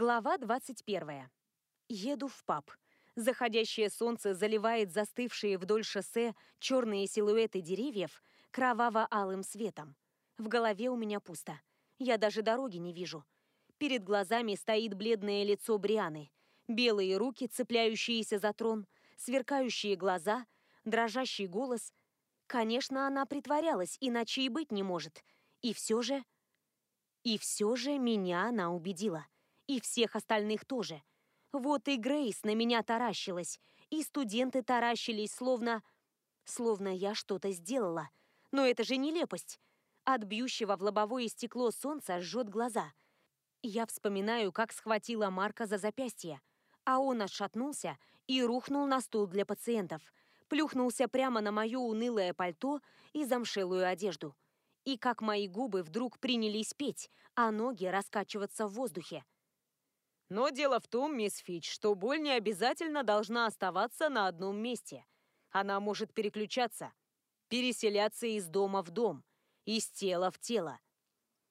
Глава 21. Еду в паб. Заходящее солнце заливает застывшие вдоль шоссе черные силуэты деревьев кроваво-алым светом. В голове у меня пусто. Я даже дороги не вижу. Перед глазами стоит бледное лицо Брианы. Белые руки, цепляющиеся за трон, сверкающие глаза, дрожащий голос. Конечно, она притворялась, иначе и быть не может. И все же... И все же меня она убедила. И всех остальных тоже. Вот и Грейс на меня таращилась, и студенты таращились, словно... Словно я что-то сделала. Но это же нелепость. От бьющего в лобовое стекло солнца жжет глаза. Я вспоминаю, как схватила Марка за запястье, а он отшатнулся и рухнул на стул для пациентов, плюхнулся прямо на мое унылое пальто и замшелую одежду. И как мои губы вдруг принялись петь, а ноги раскачиваться в воздухе. Но дело в том, мисс Фич, что боль не обязательно должна оставаться на одном месте. Она может переключаться, переселяться из дома в дом, из тела в тело.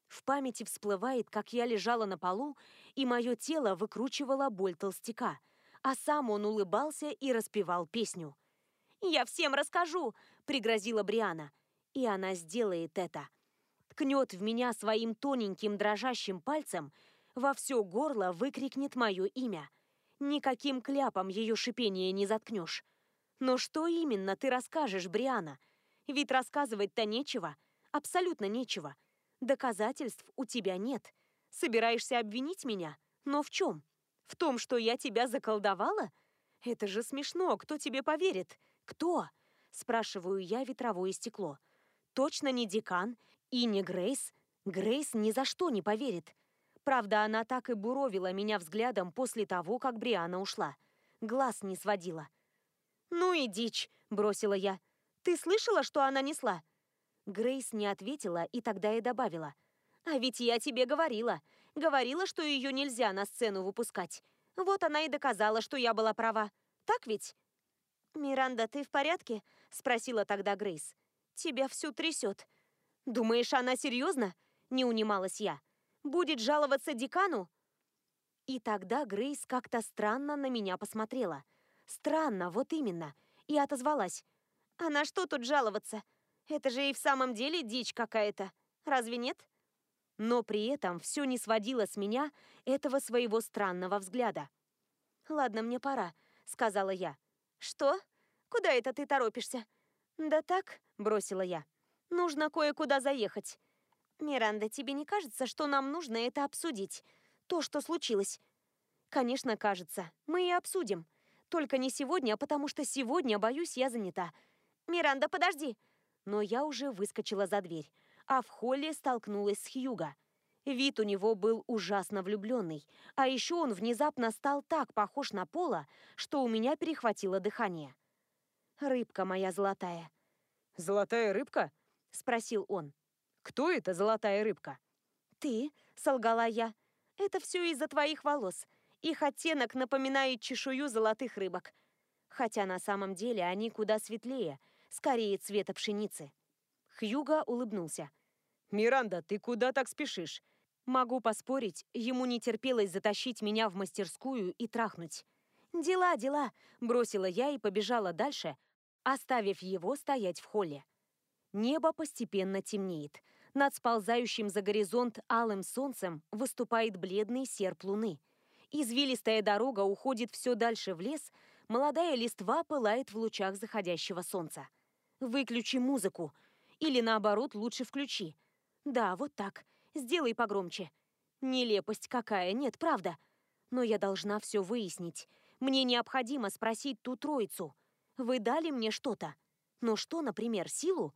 В памяти всплывает, как я лежала на полу, и мое тело выкручивало боль толстяка, а сам он улыбался и распевал песню. «Я всем расскажу!» — пригрозила Бриана. И она сделает это. Ткнет в меня своим тоненьким дрожащим пальцем — во все горло выкрикнет мое имя. Никаким кляпом ее шипение не заткнешь. Но что именно ты расскажешь, Бриана? Ведь рассказывать-то нечего, абсолютно нечего. Доказательств у тебя нет. Собираешься обвинить меня? Но в чем? В том, что я тебя заколдовала? Это же смешно, кто тебе поверит? Кто? Спрашиваю я ветровое стекло. Точно не декан и не Грейс. Грейс ни за что не поверит. Правда, она так и буровила меня взглядом после того, как Бриана ушла. Глаз не сводила. «Ну и дичь», — бросила я. «Ты слышала, что она несла?» Грейс не ответила и тогда и добавила. «А ведь я тебе говорила. Говорила, что ее нельзя на сцену выпускать. Вот она и доказала, что я была права. Так ведь?» «Миранда, ты в порядке?» — спросила тогда Грейс. «Тебя всю трясет». «Думаешь, она серьезно?» — не унималась я. Будет жаловаться декану?» И тогда Грейс как-то странно на меня посмотрела. Странно, вот именно. И отозвалась. «А на что тут жаловаться? Это же и в самом деле дичь какая-то. Разве нет?» Но при этом все не сводило с меня этого своего странного взгляда. «Ладно, мне пора», — сказала я. «Что? Куда это ты торопишься?» «Да так», — бросила я. «Нужно кое-куда заехать. «Миранда, тебе не кажется, что нам нужно это обсудить? То, что случилось?» «Конечно, кажется. Мы и обсудим. Только не сегодня, а потому что сегодня, боюсь, я занята. Миранда, подожди!» Но я уже выскочила за дверь, а в холле столкнулась с Хьюго. Вид у него был ужасно влюбленный, а еще он внезапно стал так похож на Пола, что у меня перехватило дыхание. «Рыбка моя золотая». «Золотая рыбка?» — спросил он. Кто эта золотая рыбка? Ты, солгала я. Это все из-за твоих волос. Их оттенок напоминает чешую золотых рыбок. Хотя на самом деле они куда светлее, скорее цвета пшеницы. Хьюга улыбнулся. «Миранда, ты куда так спешишь?» Могу поспорить, ему не терпелось затащить меня в мастерскую и трахнуть. «Дела, дела!» – бросила я и побежала дальше, оставив его стоять в холле. Небо постепенно темнеет. Над сползающим за горизонт алым солнцем выступает бледный серп луны. Извилистая дорога уходит все дальше в лес, молодая листва пылает в лучах заходящего солнца. Выключи музыку. Или наоборот, лучше включи. Да, вот так. Сделай погромче. Нелепость какая, нет, правда. Но я должна все выяснить. Мне необходимо спросить ту троицу. Вы дали мне что-то? Но что, например, силу?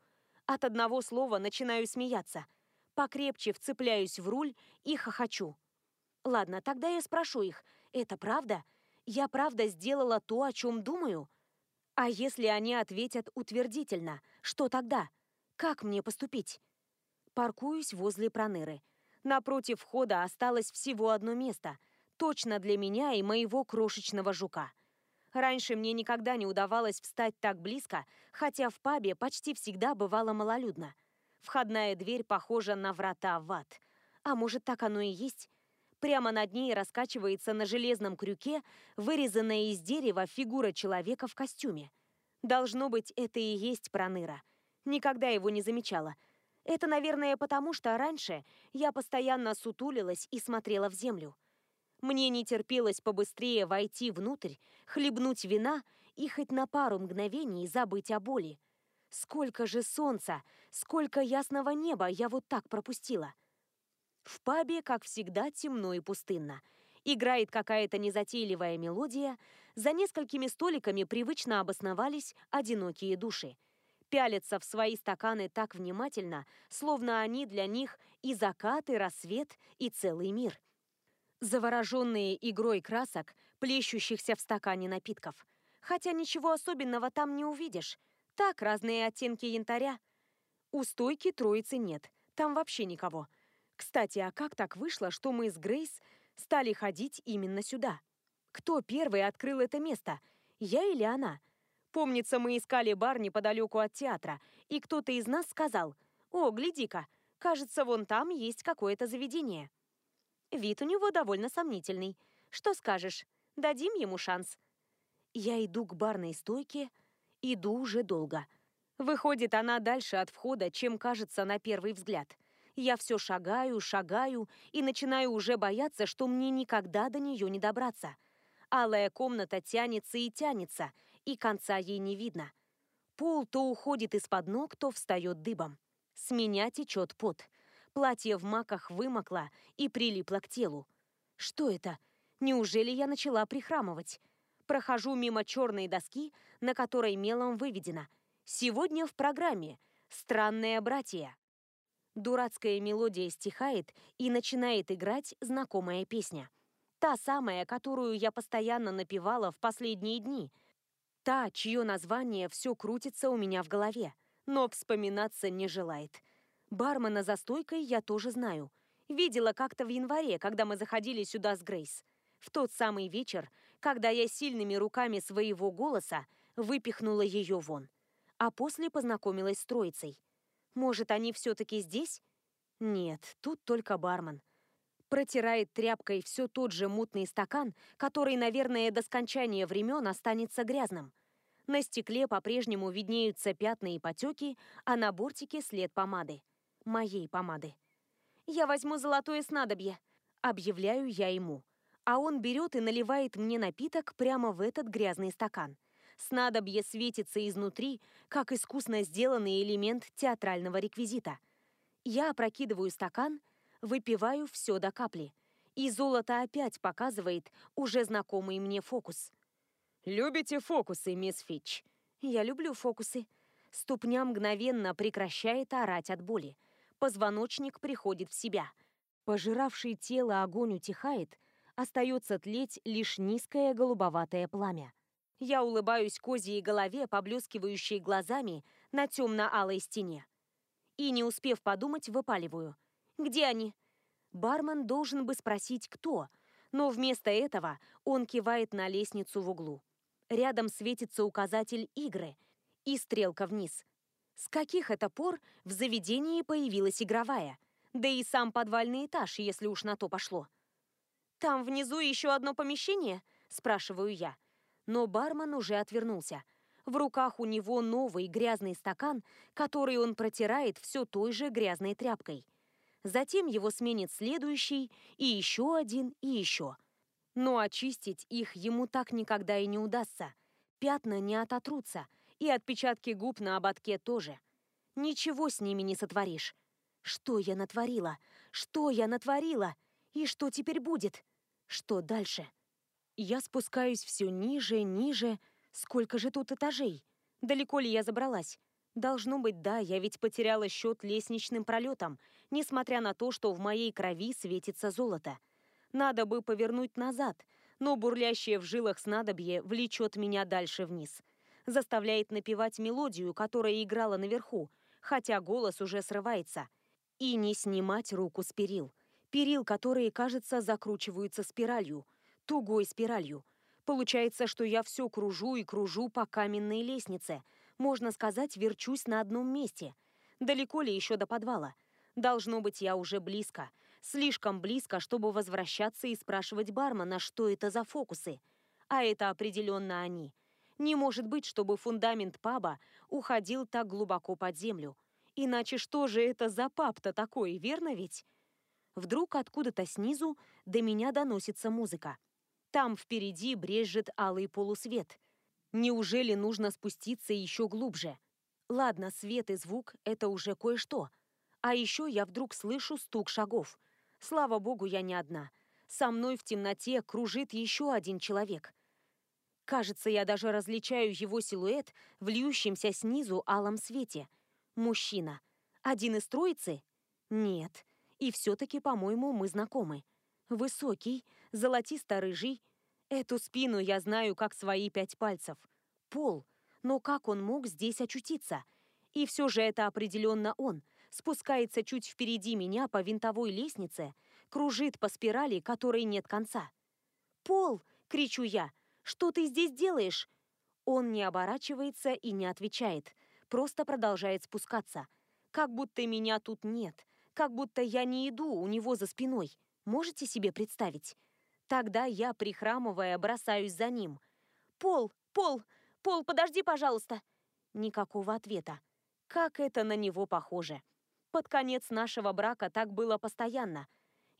От одного слова начинаю смеяться. Покрепче вцепляюсь в руль и хохочу. Ладно, тогда я спрошу их, это правда? Я правда сделала то, о чем думаю? А если они ответят утвердительно, что тогда? Как мне поступить? Паркуюсь возле проныры. Напротив входа осталось всего одно место, точно для меня и моего крошечного жука. Раньше мне никогда не удавалось встать так близко, хотя в пабе почти всегда бывало малолюдно. Входная дверь похожа на врата в ад. А может, так оно и есть? Прямо над ней раскачивается на железном крюке вырезанная из дерева фигура человека в костюме. Должно быть, это и есть Проныра. Никогда его не замечала. Это, наверное, потому что раньше я постоянно сутулилась и смотрела в землю. Мне не терпелось побыстрее войти внутрь, хлебнуть вина и хоть на пару мгновений забыть о боли. Сколько же солнца, сколько ясного неба я вот так пропустила. В пабе, как всегда, темно и пустынно. Играет какая-то незатейливая мелодия, за несколькими столиками привычно обосновались одинокие души. Пялятся в свои стаканы так внимательно, словно они для них и закат, и рассвет, и целый мир. Завороженные игрой красок, плещущихся в стакане напитков. Хотя ничего особенного там не увидишь. Так, разные оттенки янтаря. У стойки троицы нет, там вообще никого. Кстати, а как так вышло, что мы с Грейс стали ходить именно сюда? Кто первый открыл это место? Я или она? Помнится, мы искали бар неподалеку от театра, и кто-то из нас сказал, «О, гляди-ка, кажется, вон там есть какое-то заведение». Вид у него довольно сомнительный. Что скажешь, дадим ему шанс? Я иду к барной стойке, иду уже долго. Выходит, она дальше от входа, чем кажется на первый взгляд. Я все шагаю, шагаю и начинаю уже бояться, что мне никогда до нее не добраться. Алая комната тянется и тянется, и конца ей не видно. Пол то уходит из-под ног, то встает дыбом. С меня течет пот. Платье в маках вымокло и прилипло к телу. Что это? Неужели я начала прихрамывать? Прохожу мимо черной доски, на которой мелом выведено «Сегодня в программе. Странное братья». Дурацкая мелодия стихает и начинает играть знакомая песня. Та самая, которую я постоянно напевала в последние дни. Та, чье название все крутится у меня в голове, но вспоминаться не желает. Бармена за стойкой я тоже знаю. Видела как-то в январе, когда мы заходили сюда с Грейс. В тот самый вечер, когда я сильными руками своего голоса выпихнула ее вон. А после познакомилась с троицей – может, они все-таки здесь? Нет, тут только бармен. Протирает тряпкой все тот же мутный стакан, который, наверное, до скончания времен останется грязным. На стекле по-прежнему виднеются пятна и потеки, а на бортике след помады. Моей помады. «Я возьму золотое снадобье», — объявляю я ему. А он берет и наливает мне напиток прямо в этот грязный стакан. Снадобье светится изнутри, как искусно сделанный элемент театрального реквизита. Я опрокидываю стакан, выпиваю все до капли. И золото опять показывает уже знакомый мне фокус. «Любите фокусы, мисс Фич?» «Я люблю фокусы». Ступня мгновенно прекращает орать от боли. Позвоночник приходит в себя. Пожиравший тело огонь утихает, остается тлеть лишь низкое голубоватое пламя. Я улыбаюсь козьей голове, поблескивающей глазами на темно-алой стене. И, не успев подумать, выпаливаю. «Где они?» Бармен должен бы спросить, кто, но вместо этого он кивает на лестницу в углу. Рядом светится указатель игры и стрелка вниз. С каких это пор в заведении появилась игровая? Да и сам подвальный этаж, если уж на то пошло. «Там внизу еще одно помещение?» – спрашиваю я но бармен уже отвернулся. В руках у него новый грязный стакан, который он протирает все той же грязной тряпкой. Затем его сменит следующий, и еще один, и еще. Но очистить их ему так никогда и не удастся. Пятна не ототрутся, и отпечатки губ на ободке тоже. Ничего с ними не сотворишь. Что я натворила? Что я натворила? И что теперь будет? Что дальше? Я спускаюсь все ниже, ниже. Сколько же тут этажей? Далеко ли я забралась? Должно быть, да, я ведь потеряла счет лестничным пролетам, несмотря на то, что в моей крови светится золото. Надо бы повернуть назад, но бурлящее в жилах снадобье влечет меня дальше вниз. Заставляет напевать мелодию, которая играла наверху, хотя голос уже срывается. И не снимать руку с перил. Перил, которые, кажется, закручиваются спиралью – тугой спиралью. Получается, что я все кружу и кружу по каменной лестнице. Можно сказать, верчусь на одном месте. Далеко ли еще до подвала? Должно быть, я уже близко. Слишком близко, чтобы возвращаться и спрашивать бармена, что это за фокусы. А это определенно они. Не может быть, чтобы фундамент паба уходил так глубоко под землю. Иначе что же это за паб-то такой, верно ведь? Вдруг откуда-то снизу до меня доносится музыка. Там впереди брежет алый полусвет. Неужели нужно спуститься еще глубже? Ладно, свет и звук — это уже кое-что. А еще я вдруг слышу стук шагов. Слава богу, я не одна. Со мной в темноте кружит еще один человек. Кажется, я даже различаю его силуэт в льющемся снизу алом свете. Мужчина. Один из троицы? Нет. И все-таки, по-моему, мы знакомы. Высокий, золотисто-рыжий. Эту спину я знаю как свои пять пальцев. Пол. Но как он мог здесь очутиться? И все же это определенно он. Спускается чуть впереди меня по винтовой лестнице, кружит по спирали, которой нет конца. «Пол!» — кричу я. «Что ты здесь делаешь?» Он не оборачивается и не отвечает, просто продолжает спускаться. Как будто меня тут нет, как будто я не иду у него за спиной. Можете себе представить? Тогда я, прихрамывая, бросаюсь за ним. «Пол! Пол! Пол, подожди, пожалуйста!» Никакого ответа. Как это на него похоже. Под конец нашего брака так было постоянно.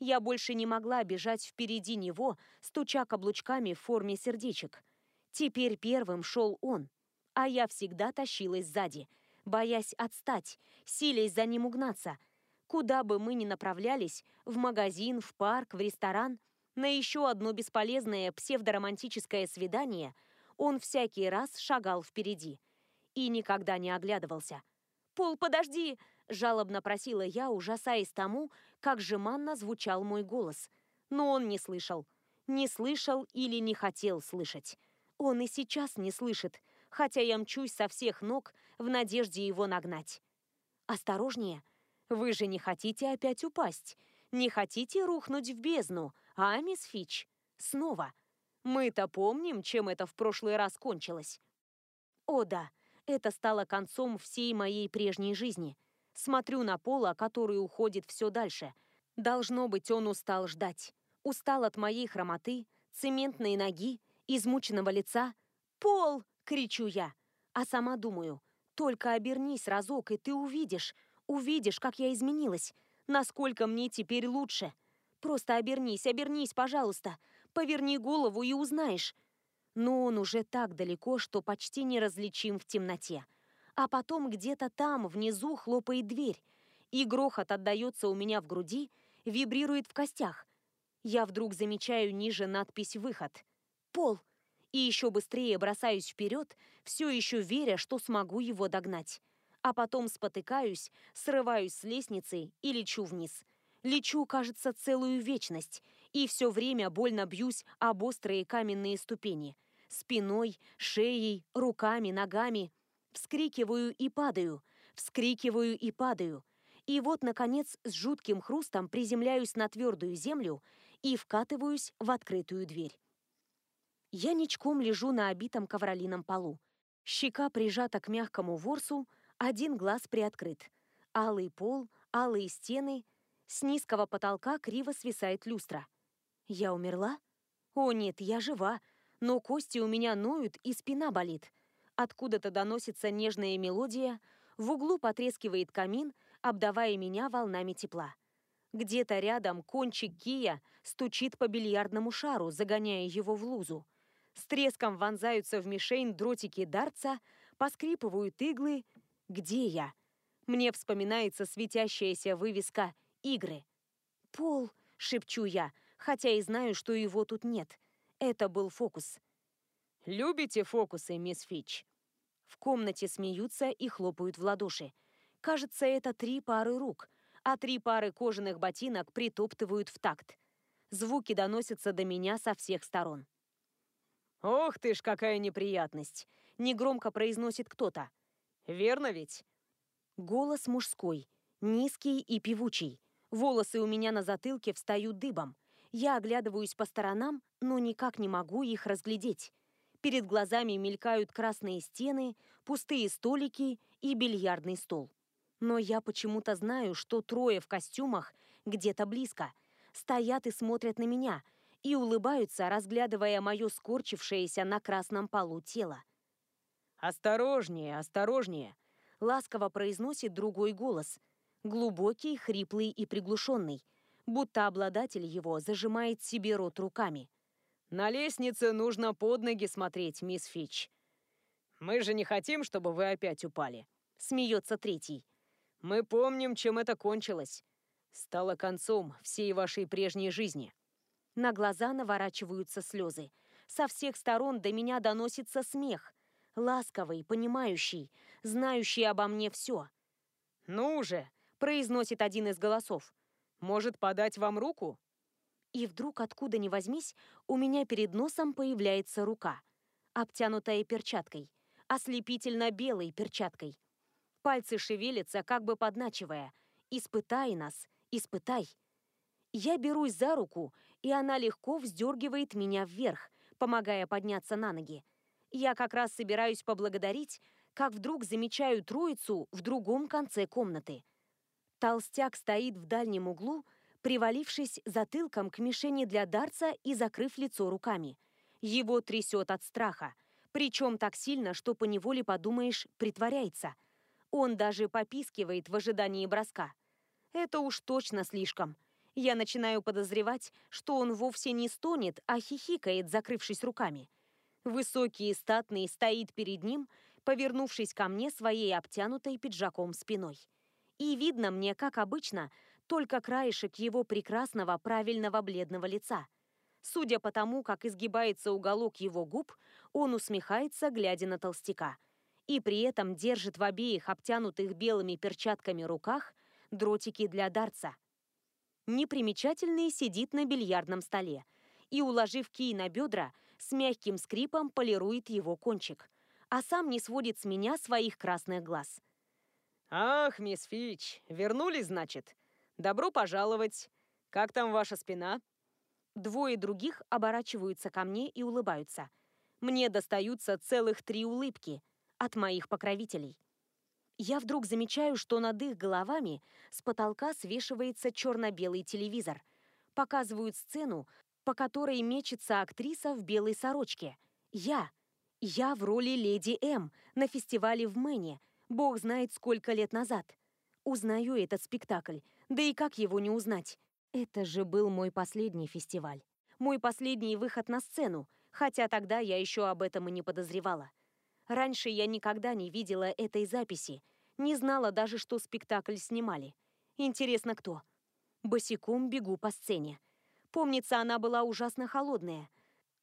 Я больше не могла бежать впереди него, стуча каблучками в форме сердечек. Теперь первым шел он, а я всегда тащилась сзади, боясь отстать, силясь за ним угнаться — Куда бы мы ни направлялись, в магазин, в парк, в ресторан, на еще одно бесполезное псевдоромантическое свидание, он всякий раз шагал впереди и никогда не оглядывался. «Пол, подожди!» – жалобно просила я, ужасаясь тому, как жеманно звучал мой голос. Но он не слышал. Не слышал или не хотел слышать. Он и сейчас не слышит, хотя я мчусь со всех ног в надежде его нагнать. «Осторожнее!» Вы же не хотите опять упасть, не хотите рухнуть в бездну, а, мисс Фич? Снова. Мы-то помним, чем это в прошлый раз кончилось. О да, это стало концом всей моей прежней жизни. Смотрю на Пола, который уходит все дальше. Должно быть, он устал ждать. Устал от моей хромоты, цементной ноги, измученного лица. «Пол!» — кричу я. А сама думаю, только обернись разок, и ты увидишь, Увидишь, как я изменилась, насколько мне теперь лучше. Просто обернись, обернись, пожалуйста. Поверни голову и узнаешь. Но он уже так далеко, что почти неразличим в темноте. А потом где-то там, внизу, хлопает дверь. И грохот отдается у меня в груди, вибрирует в костях. Я вдруг замечаю ниже надпись «Выход». «Пол». И еще быстрее бросаюсь вперед, все еще веря, что смогу его догнать а потом спотыкаюсь, срываюсь с лестницы и лечу вниз. Лечу, кажется, целую вечность, и все время больно бьюсь об острые каменные ступени. Спиной, шеей, руками, ногами. Вскрикиваю и падаю, вскрикиваю и падаю. И вот, наконец, с жутким хрустом приземляюсь на твердую землю и вкатываюсь в открытую дверь. Я ничком лежу на обитом ковролином полу. Щека прижата к мягкому ворсу, один глаз приоткрыт. Алый пол, алые стены. С низкого потолка криво свисает люстра. Я умерла? О нет, я жива. Но кости у меня ноют и спина болит. Откуда-то доносится нежная мелодия. В углу потрескивает камин, обдавая меня волнами тепла. Где-то рядом кончик кия стучит по бильярдному шару, загоняя его в лузу. С треском вонзаются в мишень дротики дарца, поскрипывают иглы, где я? Мне вспоминается светящаяся вывеска «Игры». «Пол», — шепчу я, хотя и знаю, что его тут нет. Это был фокус. «Любите фокусы, мисс Фич?» В комнате смеются и хлопают в ладоши. Кажется, это три пары рук, а три пары кожаных ботинок притоптывают в такт. Звуки доносятся до меня со всех сторон. «Ох ты ж, какая неприятность!» — негромко произносит кто-то. Верно ведь?» Голос мужской, низкий и певучий. Волосы у меня на затылке встают дыбом. Я оглядываюсь по сторонам, но никак не могу их разглядеть. Перед глазами мелькают красные стены, пустые столики и бильярдный стол. Но я почему-то знаю, что трое в костюмах где-то близко. Стоят и смотрят на меня, и улыбаются, разглядывая мое скорчившееся на красном полу тело. «Осторожнее, осторожнее!» — ласково произносит другой голос. Глубокий, хриплый и приглушенный, будто обладатель его зажимает себе рот руками. «На лестнице нужно под ноги смотреть, мисс Фич. Мы же не хотим, чтобы вы опять упали», — смеется третий. «Мы помним, чем это кончилось. Стало концом всей вашей прежней жизни». На глаза наворачиваются слезы. Со всех сторон до меня доносится смех. Ласковый, понимающий, знающий обо мне все. «Ну же!» – произносит один из голосов. «Может, подать вам руку?» И вдруг, откуда ни возьмись, у меня перед носом появляется рука, обтянутая перчаткой, ослепительно белой перчаткой. Пальцы шевелятся, как бы подначивая. «Испытай нас, испытай!» Я берусь за руку, и она легко вздергивает меня вверх, помогая подняться на ноги. Я как раз собираюсь поблагодарить, как вдруг замечаю троицу в другом конце комнаты. Толстяк стоит в дальнем углу, привалившись затылком к мишени для дарца и закрыв лицо руками. Его трясет от страха, причем так сильно, что поневоле подумаешь, притворяется. Он даже попискивает в ожидании броска. Это уж точно слишком. Я начинаю подозревать, что он вовсе не стонет, а хихикает, закрывшись руками. Высокий и статный стоит перед ним, повернувшись ко мне своей обтянутой пиджаком спиной. И видно мне, как обычно, только краешек его прекрасного правильного бледного лица. Судя по тому, как изгибается уголок его губ, он усмехается, глядя на толстяка. И при этом держит в обеих обтянутых белыми перчатками руках дротики для дарца непримечательный сидит на бильярдном столе и, уложив кий на бедра, с мягким скрипом полирует его кончик, а сам не сводит с меня своих красных глаз. «Ах, мисс Фич, вернулись, значит? Добро пожаловать. Как там ваша спина?» Двое других оборачиваются ко мне и улыбаются. Мне достаются целых три улыбки от моих покровителей я вдруг замечаю, что над их головами с потолка свешивается черно-белый телевизор. Показывают сцену, по которой мечется актриса в белой сорочке. Я. Я в роли леди М на фестивале в Мэне, бог знает сколько лет назад. Узнаю этот спектакль, да и как его не узнать? Это же был мой последний фестиваль. Мой последний выход на сцену, хотя тогда я еще об этом и не подозревала. Раньше я никогда не видела этой записи, не знала даже, что спектакль снимали. Интересно, кто? Босиком бегу по сцене. Помнится, она была ужасно холодная.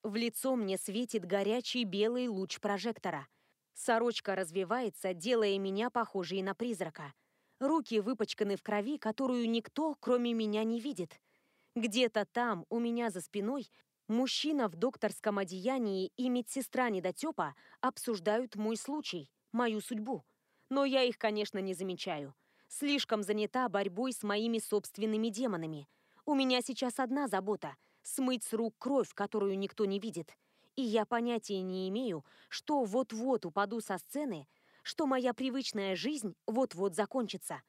В лицо мне светит горячий белый луч прожектора. Сорочка развивается, делая меня похожей на призрака. Руки выпачканы в крови, которую никто, кроме меня, не видит. Где-то там, у меня за спиной, мужчина в докторском одеянии и медсестра недотепа обсуждают мой случай, мою судьбу но я их, конечно, не замечаю. Слишком занята борьбой с моими собственными демонами. У меня сейчас одна забота – смыть с рук кровь, которую никто не видит. И я понятия не имею, что вот-вот упаду со сцены, что моя привычная жизнь вот-вот закончится.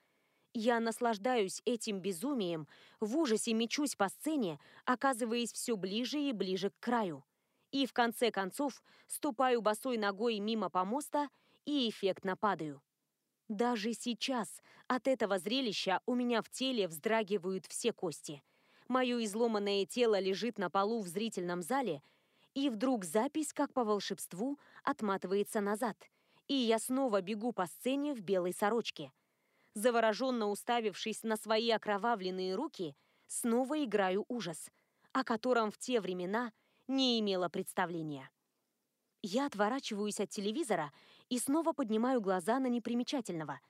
Я наслаждаюсь этим безумием, в ужасе мечусь по сцене, оказываясь все ближе и ближе к краю. И в конце концов ступаю босой ногой мимо помоста и эффектно падаю. Даже сейчас от этого зрелища у меня в теле вздрагивают все кости. Мое изломанное тело лежит на полу в зрительном зале, и вдруг запись, как по волшебству, отматывается назад, и я снова бегу по сцене в белой сорочке. Завороженно уставившись на свои окровавленные руки, снова играю ужас, о котором в те времена не имела представления. Я отворачиваюсь от телевизора и снова поднимаю глаза на непримечательного.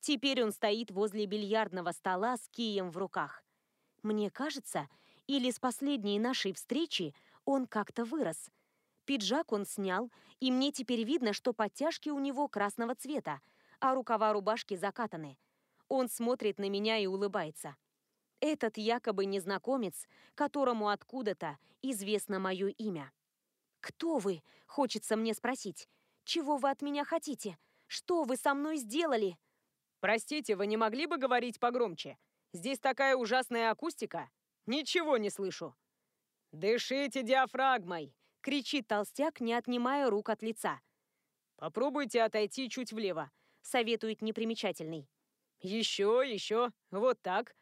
Теперь он стоит возле бильярдного стола с кием в руках. Мне кажется, или с последней нашей встречи он как-то вырос. Пиджак он снял, и мне теперь видно, что подтяжки у него красного цвета, а рукава рубашки закатаны. Он смотрит на меня и улыбается. Этот якобы незнакомец, которому откуда-то известно мое имя. «Кто вы?» — хочется мне спросить. Чего вы от меня хотите? Что вы со мной сделали?» «Простите, вы не могли бы говорить погромче? Здесь такая ужасная акустика. Ничего не слышу». «Дышите диафрагмой!» — кричит толстяк, не отнимая рук от лица. «Попробуйте отойти чуть влево», — советует непримечательный. «Еще, еще, вот так.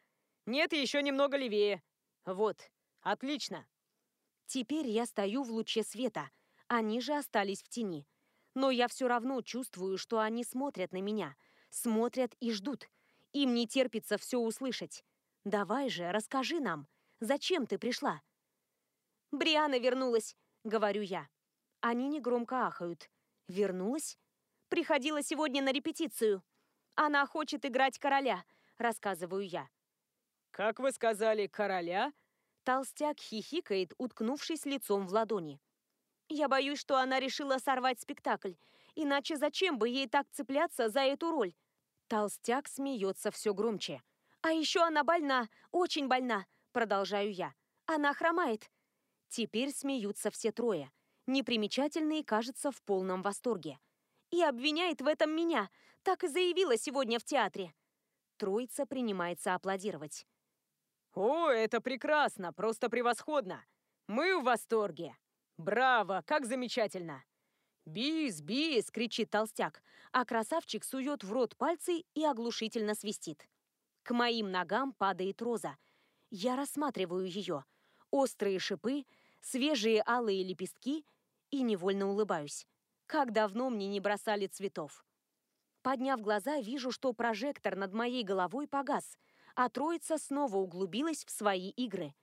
Нет, еще немного левее. Вот, отлично». Теперь я стою в луче света, они же остались в тени. Но я все равно чувствую, что они смотрят на меня, смотрят и ждут. Им не терпится все услышать. Давай же, расскажи нам, зачем ты пришла?» «Бриана вернулась», — говорю я. Они негромко ахают. «Вернулась?» «Приходила сегодня на репетицию. Она хочет играть короля», — рассказываю я. «Как вы сказали, короля?» Толстяк хихикает, уткнувшись лицом в ладони. «Я боюсь, что она решила сорвать спектакль. Иначе зачем бы ей так цепляться за эту роль?» Толстяк смеется все громче. «А еще она больна, очень больна», — продолжаю я. «Она хромает». Теперь смеются все трое. Непримечательный кажется в полном восторге. И обвиняет в этом меня. Так и заявила сегодня в театре. Троица принимается аплодировать. «О, это прекрасно, просто превосходно! Мы в восторге! Браво, как замечательно!» «Бис, бис!» — кричит толстяк, а красавчик сует в рот пальцы и оглушительно свистит. К моим ногам падает роза. Я рассматриваю ее. Острые шипы, свежие алые лепестки и невольно улыбаюсь. Как давно мне не бросали цветов. Подняв глаза, вижу, что прожектор над моей головой погас, а троица снова углубилась в свои игры.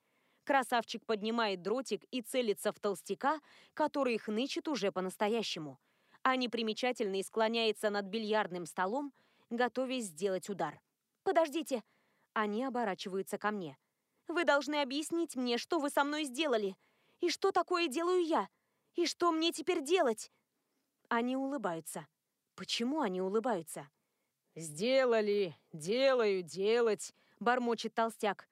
Красавчик поднимает дротик и целится в толстяка, который хнычет уже по-настоящему. А непримечательный склоняется над бильярдным столом, готовясь сделать удар. «Подождите!» Они оборачиваются ко мне. «Вы должны объяснить мне, что вы со мной сделали, и что такое делаю я, и что мне теперь делать?» Они улыбаются. Почему они улыбаются? «Сделали, делаю, делать», бормочет толстяк.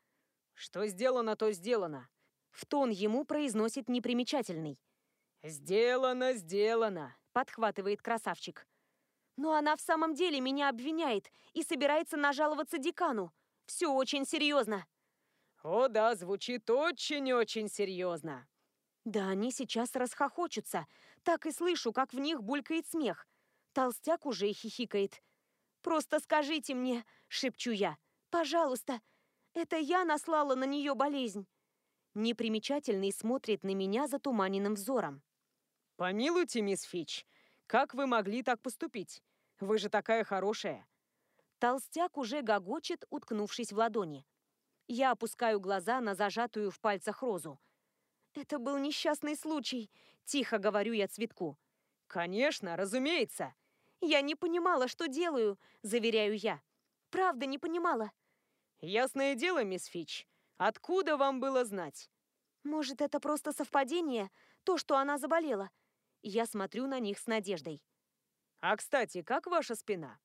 «Что сделано, то сделано», — в тон ему произносит непримечательный. «Сделано, сделано», — подхватывает красавчик. «Но она в самом деле меня обвиняет и собирается нажаловаться декану. Все очень серьезно». «О да, звучит очень-очень серьезно». Да они сейчас расхохочутся. Так и слышу, как в них булькает смех. Толстяк уже хихикает. «Просто скажите мне», — шепчу я, Пожалуйста, это я наслала на нее болезнь. Непримечательный смотрит на меня затуманенным взором. Помилуйте, мисс Фич, как вы могли так поступить? Вы же такая хорошая. Толстяк уже гогочет, уткнувшись в ладони. Я опускаю глаза на зажатую в пальцах розу. «Это был несчастный случай», — тихо говорю я цветку. «Конечно, разумеется». «Я не понимала, что делаю», — заверяю я. «Правда не понимала. «Ясное дело, мисс Фич. Откуда вам было знать?» «Может, это просто совпадение? То, что она заболела?» Я смотрю на них с надеждой. «А, кстати, как ваша спина?»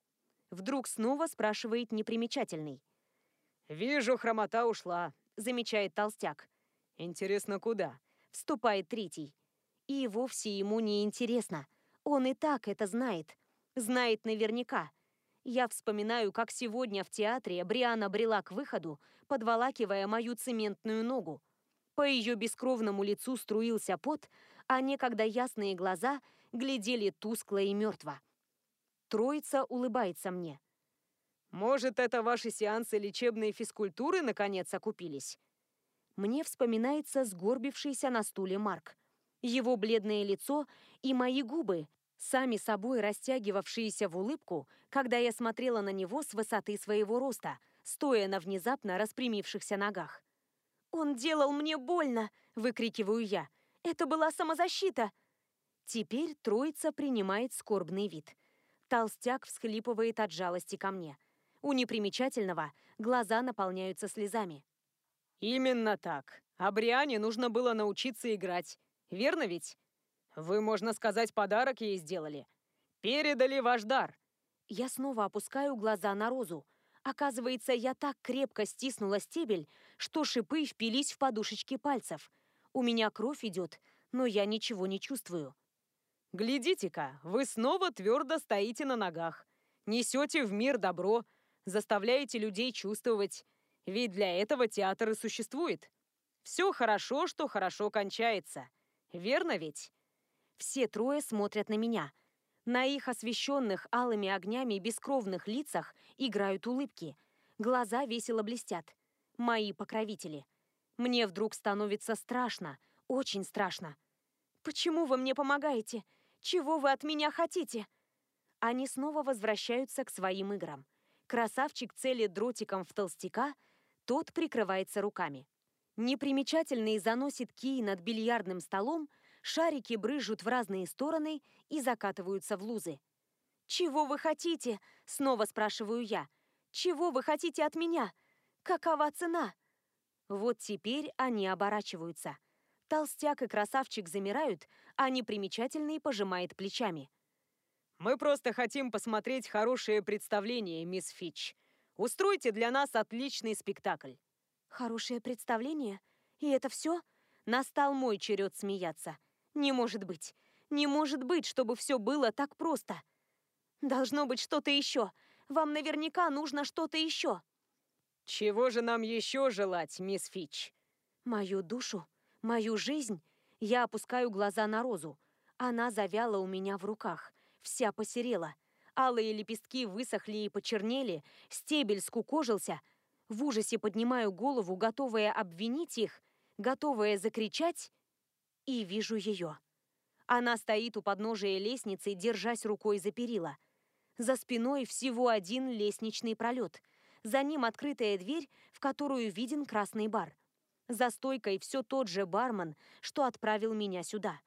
Вдруг снова спрашивает непримечательный. «Вижу, хромота ушла», — замечает толстяк. «Интересно, куда?» — вступает третий. И вовсе ему не интересно. Он и так это знает. Знает наверняка. Я вспоминаю, как сегодня в театре Бриана брела к выходу, подволакивая мою цементную ногу. По ее бескровному лицу струился пот, а некогда ясные глаза глядели тускло и мертво. Троица улыбается мне. «Может, это ваши сеансы лечебной физкультуры наконец окупились?» Мне вспоминается сгорбившийся на стуле Марк. Его бледное лицо и мои губы, сами собой растягивавшиеся в улыбку, когда я смотрела на него с высоты своего роста, стоя на внезапно распрямившихся ногах. «Он делал мне больно!» — выкрикиваю я. «Это была самозащита!» Теперь троица принимает скорбный вид. Толстяк всхлипывает от жалости ко мне. У непримечательного глаза наполняются слезами. «Именно так. А Бриане нужно было научиться играть. Верно ведь?» Вы, можно сказать, подарок ей сделали. Передали ваш дар. Я снова опускаю глаза на розу. Оказывается, я так крепко стиснула стебель, что шипы впились в подушечки пальцев. У меня кровь идет, но я ничего не чувствую. Глядите-ка, вы снова твердо стоите на ногах. Несете в мир добро, заставляете людей чувствовать. Ведь для этого театр и существует. Все хорошо, что хорошо кончается. Верно ведь? Все трое смотрят на меня. На их освещенных алыми огнями бескровных лицах играют улыбки. Глаза весело блестят. Мои покровители. Мне вдруг становится страшно, очень страшно. «Почему вы мне помогаете? Чего вы от меня хотите?» Они снова возвращаются к своим играм. Красавчик целит дротиком в толстяка, тот прикрывается руками. Непримечательный заносит кий над бильярдным столом, шарики брыжут в разные стороны и закатываются в лузы. «Чего вы хотите?» — снова спрашиваю я. «Чего вы хотите от меня? Какова цена?» Вот теперь они оборачиваются. Толстяк и красавчик замирают, а непримечательный пожимает плечами. «Мы просто хотим посмотреть хорошее представление, мисс Фич. Устройте для нас отличный спектакль». «Хорошее представление? И это все?» Настал мой черед смеяться. «Не может быть. Не может быть, чтобы все было так просто. Должно быть что-то еще. Вам наверняка нужно что-то еще». «Чего же нам еще желать, мисс Фич?» «Мою душу?» Мою жизнь? Я опускаю глаза на розу. Она завяла у меня в руках, вся посерела. Алые лепестки высохли и почернели, стебель скукожился. В ужасе поднимаю голову, готовая обвинить их, готовая закричать, и вижу ее. Она стоит у подножия лестницы, держась рукой за перила. За спиной всего один лестничный пролет. За ним открытая дверь, в которую виден красный бар. За стойкой все тот же бармен, что отправил меня сюда.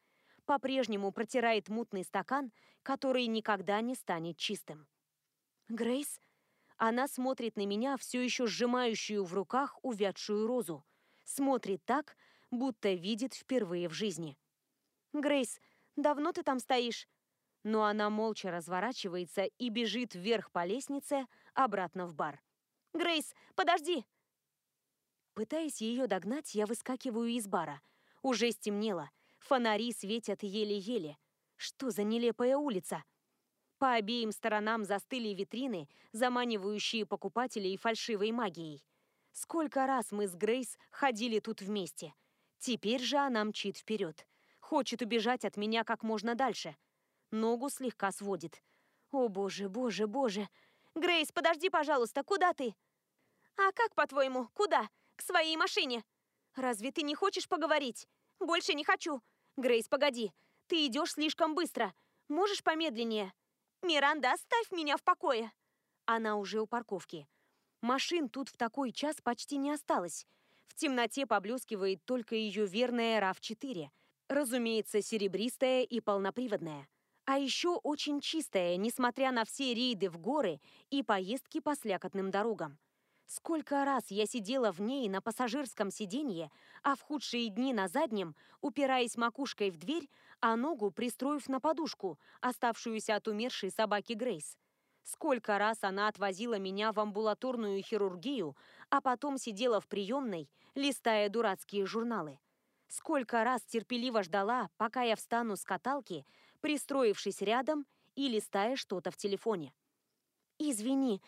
По-прежнему протирает мутный стакан, который никогда не станет чистым. Грейс? Она смотрит на меня, все еще сжимающую в руках увядшую розу. Смотрит так, будто видит впервые в жизни. «Грейс, давно ты там стоишь?» Но она молча разворачивается и бежит вверх по лестнице, обратно в бар. «Грейс, подожди!» Пытаясь ее догнать, я выскакиваю из бара. Уже стемнело. Фонари светят еле-еле. Что за нелепая улица? По обеим сторонам застыли витрины, заманивающие покупателей фальшивой магией. Сколько раз мы с Грейс ходили тут вместе. Теперь же она мчит вперед. Хочет убежать от меня как можно дальше. Ногу слегка сводит. О боже, боже, боже. Грейс, подожди, пожалуйста, куда ты? А как, по-твоему, куда? к своей машине. Разве ты не хочешь поговорить? Больше не хочу. Грейс, погоди. Ты идешь слишком быстро. Можешь помедленнее? Миранда, оставь меня в покое. Она уже у парковки. Машин тут в такой час почти не осталось. В темноте поблескивает только ее верная RAV4. Разумеется, серебристая и полноприводная. А еще очень чистая, несмотря на все рейды в горы и поездки по слякотным дорогам. Сколько раз я сидела в ней на пассажирском сиденье, а в худшие дни на заднем, упираясь макушкой в дверь, а ногу пристроив на подушку, оставшуюся от умершей собаки Грейс. Сколько раз она отвозила меня в амбулаторную хирургию, а потом сидела в приемной, листая дурацкие журналы. Сколько раз терпеливо ждала, пока я встану с каталки, пристроившись рядом и листая что-то в телефоне. «Извини,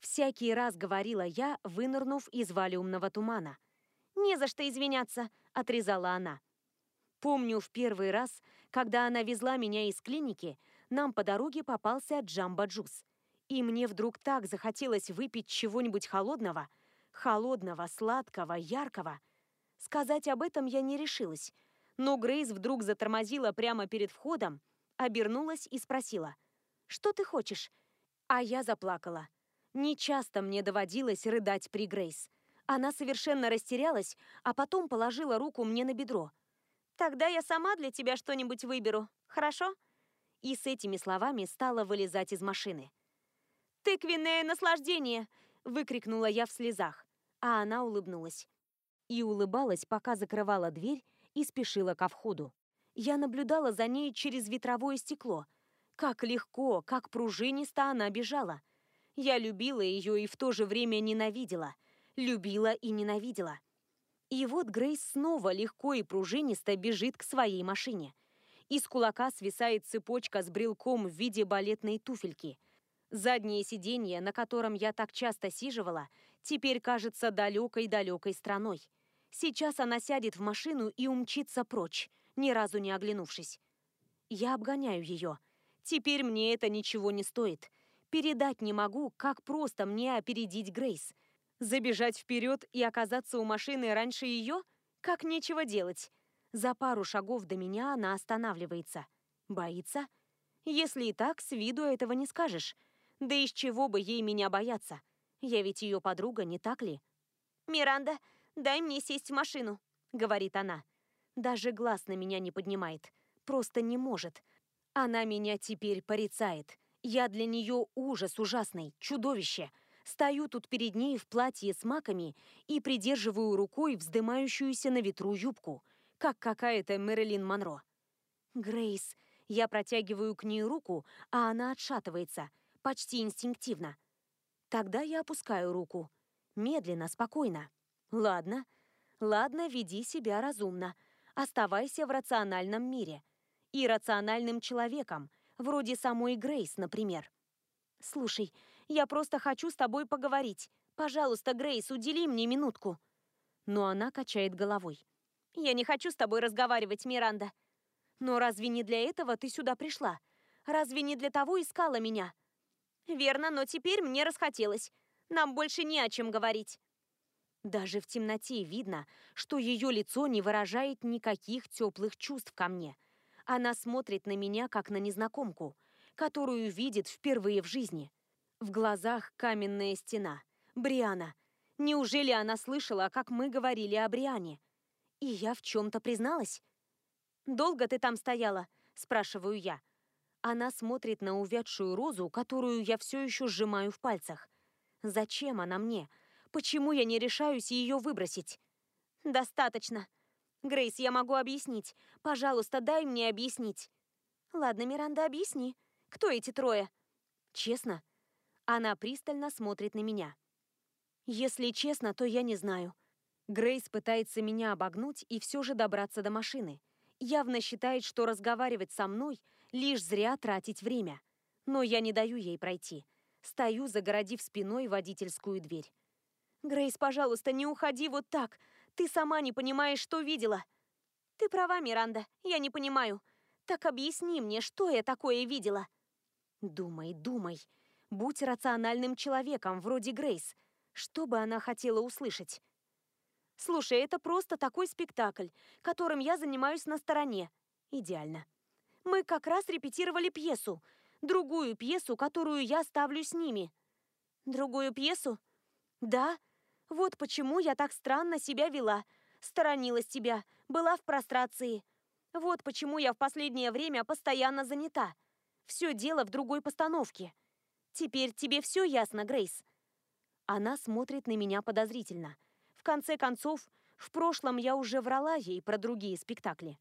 Всякий раз говорила я, вынырнув из валиумного тумана. «Не за что извиняться», — отрезала она. Помню, в первый раз, когда она везла меня из клиники, нам по дороге попался Jamba Juice. И мне вдруг так захотелось выпить чего-нибудь холодного, холодного, сладкого, яркого. Сказать об этом я не решилась, но Грейс вдруг затормозила прямо перед входом, обернулась и спросила, «Что ты хочешь?» А я заплакала. Нечасто мне доводилось рыдать при Грейс. Она совершенно растерялась, а потом положила руку мне на бедро. «Тогда я сама для тебя что-нибудь выберу, хорошо?» И с этими словами стала вылезать из машины. «Тыквенное наслаждение!» — выкрикнула я в слезах, а она улыбнулась. И улыбалась, пока закрывала дверь и спешила ко входу. Я наблюдала за ней через ветровое стекло. Как легко, как пружинисто она бежала. Я любила ее и в то же время ненавидела. Любила и ненавидела. И вот Грейс снова легко и пружинисто бежит к своей машине. Из кулака свисает цепочка с брелком в виде балетной туфельки. Заднее сиденье, на котором я так часто сиживала, теперь кажется далекой-далекой страной. Сейчас она сядет в машину и умчится прочь, ни разу не оглянувшись. Я обгоняю ее. Теперь мне это ничего не стоит. Передать не могу, как просто мне опередить Грейс. Забежать вперед и оказаться у машины раньше ее? Как нечего делать. За пару шагов до меня она останавливается. Боится? Если и так, с виду этого не скажешь. Да из чего бы ей меня бояться? Я ведь ее подруга, не так ли? «Миранда, дай мне сесть в машину», — говорит она. Даже глаз на меня не поднимает. Просто не может. Она меня теперь порицает. Я для нее ужас ужасный, чудовище. Стою тут перед ней в платье с маками и придерживаю рукой вздымающуюся на ветру юбку, как какая-то Мэрилин Монро. «Грейс», я протягиваю к ней руку, а она отшатывается, почти инстинктивно. Тогда я опускаю руку. Медленно, спокойно. Ладно, ладно, веди себя разумно. Оставайся в рациональном мире. И рациональным человеком, вроде самой Грейс, например. Слушай, я просто хочу с тобой поговорить. Пожалуйста, Грейс, удели мне минутку. Но она качает головой. Я не хочу с тобой разговаривать, Миранда. Но разве не для этого ты сюда пришла? Разве не для того искала меня? Верно, но теперь мне расхотелось. Нам больше не о чем говорить. Даже в темноте видно, что ее лицо не выражает никаких теплых чувств ко мне. Она смотрит на меня, как на незнакомку, которую видит впервые в жизни. В глазах каменная стена. Бриана. Неужели она слышала, как мы говорили о Бриане? И я в чем-то призналась? «Долго ты там стояла?» – спрашиваю я. Она смотрит на увядшую розу, которую я все еще сжимаю в пальцах. Зачем она мне? Почему я не решаюсь ее выбросить? Достаточно. Грейс, я могу объяснить. Пожалуйста, дай мне объяснить. Ладно, Миранда, объясни. Кто эти трое? Честно? Она пристально смотрит на меня. Если честно, то я не знаю. Грейс пытается меня обогнуть и все же добраться до машины. Явно считает, что разговаривать со мной – лишь зря тратить время. Но я не даю ей пройти. Стою, загородив спиной водительскую дверь. «Грейс, пожалуйста, не уходи вот так. Ты сама не понимаешь, что видела». «Ты права, Миранда, я не понимаю. Так объясни мне, что я такое видела?» «Думай, думай. Будь рациональным человеком, вроде Грейс. Что бы она хотела услышать?» «Слушай, это просто такой спектакль, которым я занимаюсь на стороне. Идеально. Мы как раз репетировали пьесу. Другую пьесу, которую я ставлю с ними. Другую пьесу? Да. Вот почему я так странно себя вела. Сторонилась тебя, была в прострации. Вот почему я в последнее время постоянно занята. Все дело в другой постановке. Теперь тебе все ясно, Грейс? Она смотрит на меня подозрительно. В конце концов, в прошлом я уже врала ей про другие спектакли.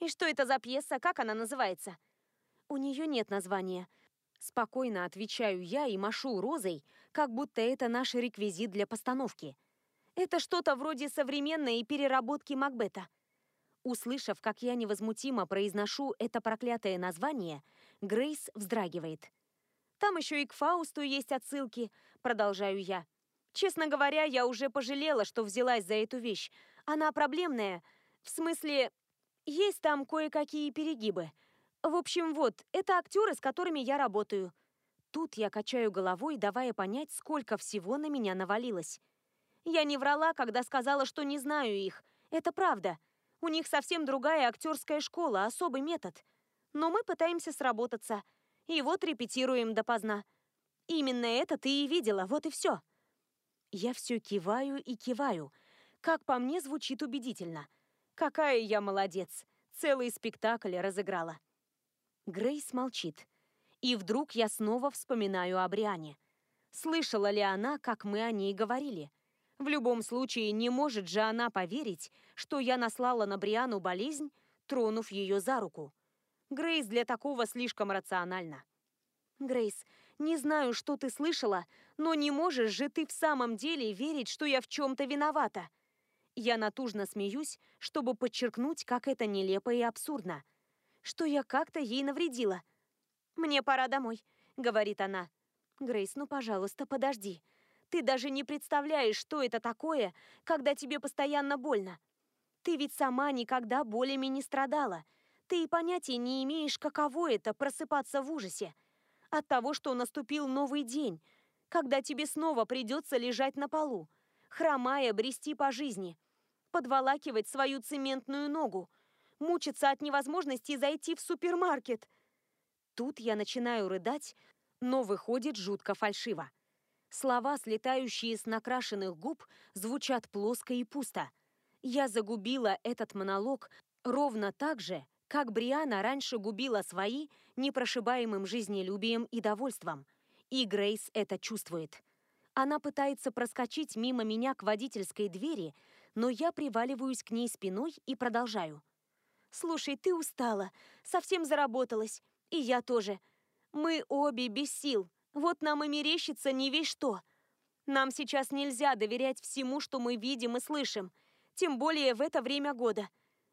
И что это за пьеса? Как она называется? У нее нет названия. Спокойно отвечаю я и машу розой, как будто это наш реквизит для постановки. Это что-то вроде современной переработки Макбета. Услышав, как я невозмутимо произношу это проклятое название, Грейс вздрагивает. Там еще и к Фаусту есть отсылки, продолжаю я. Честно говоря, я уже пожалела, что взялась за эту вещь. Она проблемная. В смысле, есть там кое-какие перегибы. В общем, вот, это актеры, с которыми я работаю. Тут я качаю головой, давая понять, сколько всего на меня навалилось. Я не врала, когда сказала, что не знаю их. Это правда. У них совсем другая актерская школа, особый метод. Но мы пытаемся сработаться. И вот репетируем допоздна. Именно это ты и видела, вот и все. Я все киваю и киваю. Как по мне, звучит убедительно – Какая я молодец! Целый спектакль разыграла. Грейс молчит. И вдруг я снова вспоминаю о Бриане. Слышала ли она, как мы о ней говорили? В любом случае, не может же она поверить, что я наслала на Бриану болезнь, тронув ее за руку. Грейс для такого слишком рациональна. Грейс, не знаю, что ты слышала, но не можешь же ты в самом деле верить, что я в чем-то виновата. Я натужно смеюсь, чтобы подчеркнуть, как это нелепо и абсурдно. Что я как-то ей навредила. «Мне пора домой», — говорит она. «Грейс, ну, пожалуйста, подожди. Ты даже не представляешь, что это такое, когда тебе постоянно больно. Ты ведь сама никогда болями не страдала. Ты и понятия не имеешь, каково это просыпаться в ужасе. От того, что наступил новый день, когда тебе снова придется лежать на полу, хромая брести по жизни, подволакивать свою цементную ногу, мучиться от невозможности зайти в супермаркет. Тут я начинаю рыдать, но выходит жутко фальшиво. Слова, слетающие с накрашенных губ, звучат плоско и пусто. Я загубила этот монолог ровно так же, как Бриана раньше губила свои непрошибаемым жизнелюбием и довольством. И Грейс это чувствует. Она пытается проскочить мимо меня к водительской двери, но я приваливаюсь к ней спиной и продолжаю. «Слушай, ты устала, совсем заработалась, и я тоже. Мы обе без сил, вот нам и мерещится не весь что. Нам сейчас нельзя доверять всему, что мы видим и слышим, тем более в это время года».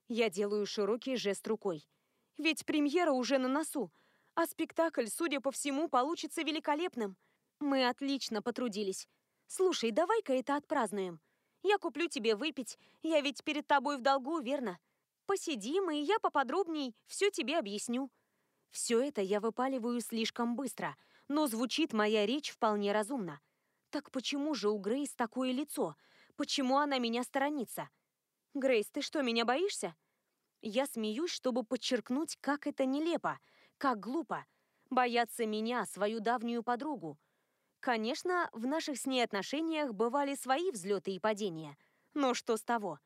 Я делаю широкий жест рукой. Ведь премьера уже на носу, а спектакль, судя по всему, получится великолепным. Мы отлично потрудились. Слушай, давай-ка это отпразднуем. Я куплю тебе выпить, я ведь перед тобой в долгу, верно? Посидим, и я поподробней все тебе объясню. Все это я выпаливаю слишком быстро, но звучит моя речь вполне разумно. Так почему же у Грейс такое лицо? Почему она меня сторонится? Грейс, ты что, меня боишься? Я смеюсь, чтобы подчеркнуть, как это нелепо, как глупо. Бояться меня, свою давнюю подругу. Конечно, в наших с ней отношениях бывали свои взлеты и падения. Но что с того?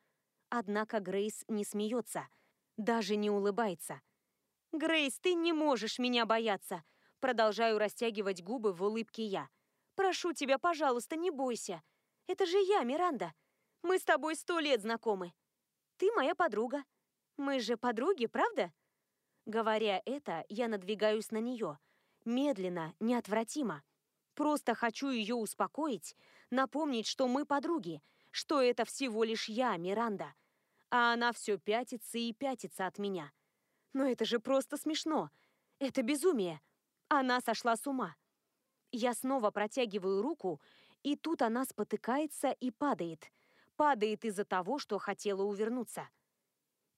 Однако Грейс не смеется, даже не улыбается. «Грейс, ты не можешь меня бояться!» Продолжаю растягивать губы в улыбке я. «Прошу тебя, пожалуйста, не бойся. Это же я, Миранда. Мы с тобой сто лет знакомы. Ты моя подруга. Мы же подруги, правда?» Говоря это, я надвигаюсь на нее. Медленно, неотвратимо. Просто хочу ее успокоить, напомнить, что мы подруги, что это всего лишь я, Миранда. А она все пятится и пятится от меня. Но это же просто смешно. Это безумие. Она сошла с ума. Я снова протягиваю руку, и тут она спотыкается и падает. Падает из-за того, что хотела увернуться.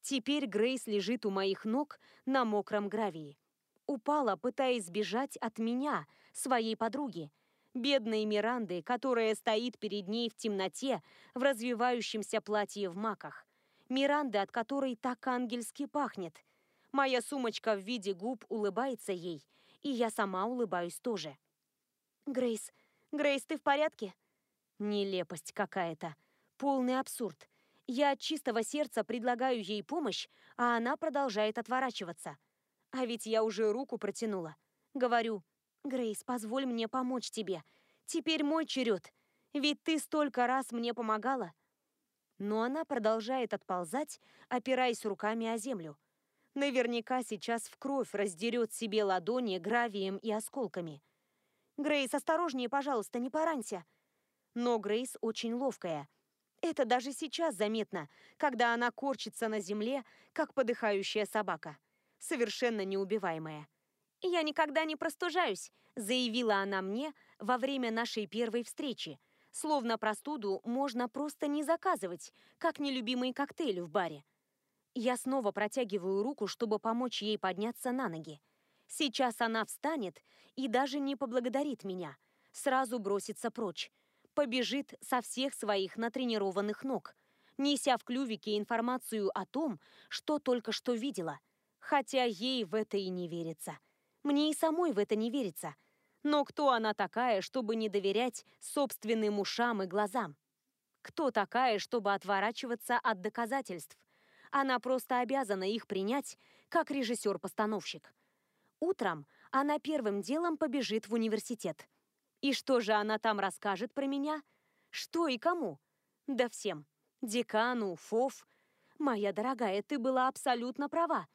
Теперь Грейс лежит у моих ног на мокром гравии. Упала, пытаясь сбежать от меня, своей подруги, бедной Миранды, которая стоит перед ней в темноте в развивающемся платье в маках. Миранды, от которой так ангельски пахнет. Моя сумочка в виде губ улыбается ей, и я сама улыбаюсь тоже. «Грейс, Грейс, ты в порядке?» Нелепость какая-то. Полный абсурд. Я от чистого сердца предлагаю ей помощь, а она продолжает отворачиваться. А ведь я уже руку протянула. Говорю, Грейс, позволь мне помочь тебе. Теперь мой черед. Ведь ты столько раз мне помогала. Но она продолжает отползать, опираясь руками о землю. Наверняка сейчас в кровь раздерет себе ладони гравием и осколками. «Грейс, осторожнее, пожалуйста, не поранься!» Но Грейс очень ловкая. Это даже сейчас заметно, когда она корчится на земле, как подыхающая собака совершенно неубиваемая. «Я никогда не простужаюсь», — заявила она мне во время нашей первой встречи. Словно простуду можно просто не заказывать, как нелюбимый коктейль в баре. Я снова протягиваю руку, чтобы помочь ей подняться на ноги. Сейчас она встанет и даже не поблагодарит меня. Сразу бросится прочь. Побежит со всех своих натренированных ног, неся в клювике информацию о том, что только что видела — Хотя ей в это и не верится. Мне и самой в это не верится. Но кто она такая, чтобы не доверять собственным ушам и глазам? Кто такая, чтобы отворачиваться от доказательств? Она просто обязана их принять, как режиссер-постановщик. Утром она первым делом побежит в университет. И что же она там расскажет про меня? Что и кому? Да всем. Декану, Фов. Моя дорогая, ты была абсолютно права.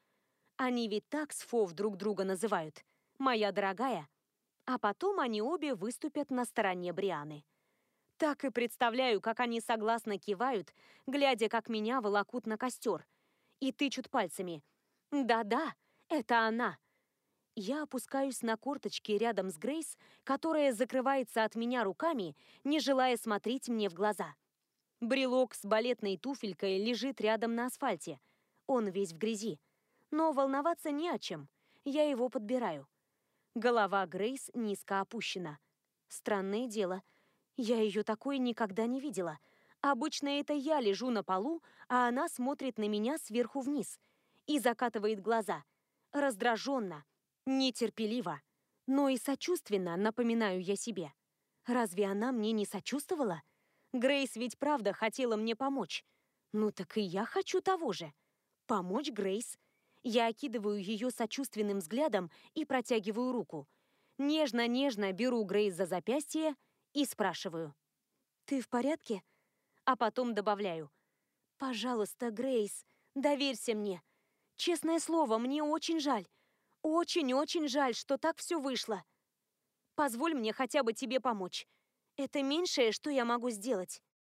Они ведь так с Фов друг друга называют. «Моя дорогая». А потом они обе выступят на стороне Брианы. Так и представляю, как они согласно кивают, глядя, как меня волокут на костер. И тычут пальцами. «Да-да, это она». Я опускаюсь на корточки рядом с Грейс, которая закрывается от меня руками, не желая смотреть мне в глаза. Брелок с балетной туфелькой лежит рядом на асфальте. Он весь в грязи. Но волноваться не о чем. Я его подбираю. Голова Грейс низко опущена. Странное дело. Я ее такой никогда не видела. Обычно это я лежу на полу, а она смотрит на меня сверху вниз и закатывает глаза. Раздраженно, нетерпеливо, но и сочувственно, напоминаю я себе. Разве она мне не сочувствовала? Грейс ведь правда хотела мне помочь. Ну так и я хочу того же. Помочь Грейс. Я окидываю ее сочувственным взглядом и протягиваю руку. Нежно-нежно беру Грейс за запястье и спрашиваю. «Ты в порядке?» А потом добавляю. «Пожалуйста, Грейс, доверься мне. Честное слово, мне очень жаль. Очень-очень жаль, что так все вышло. Позволь мне хотя бы тебе помочь. Это меньшее, что я могу сделать».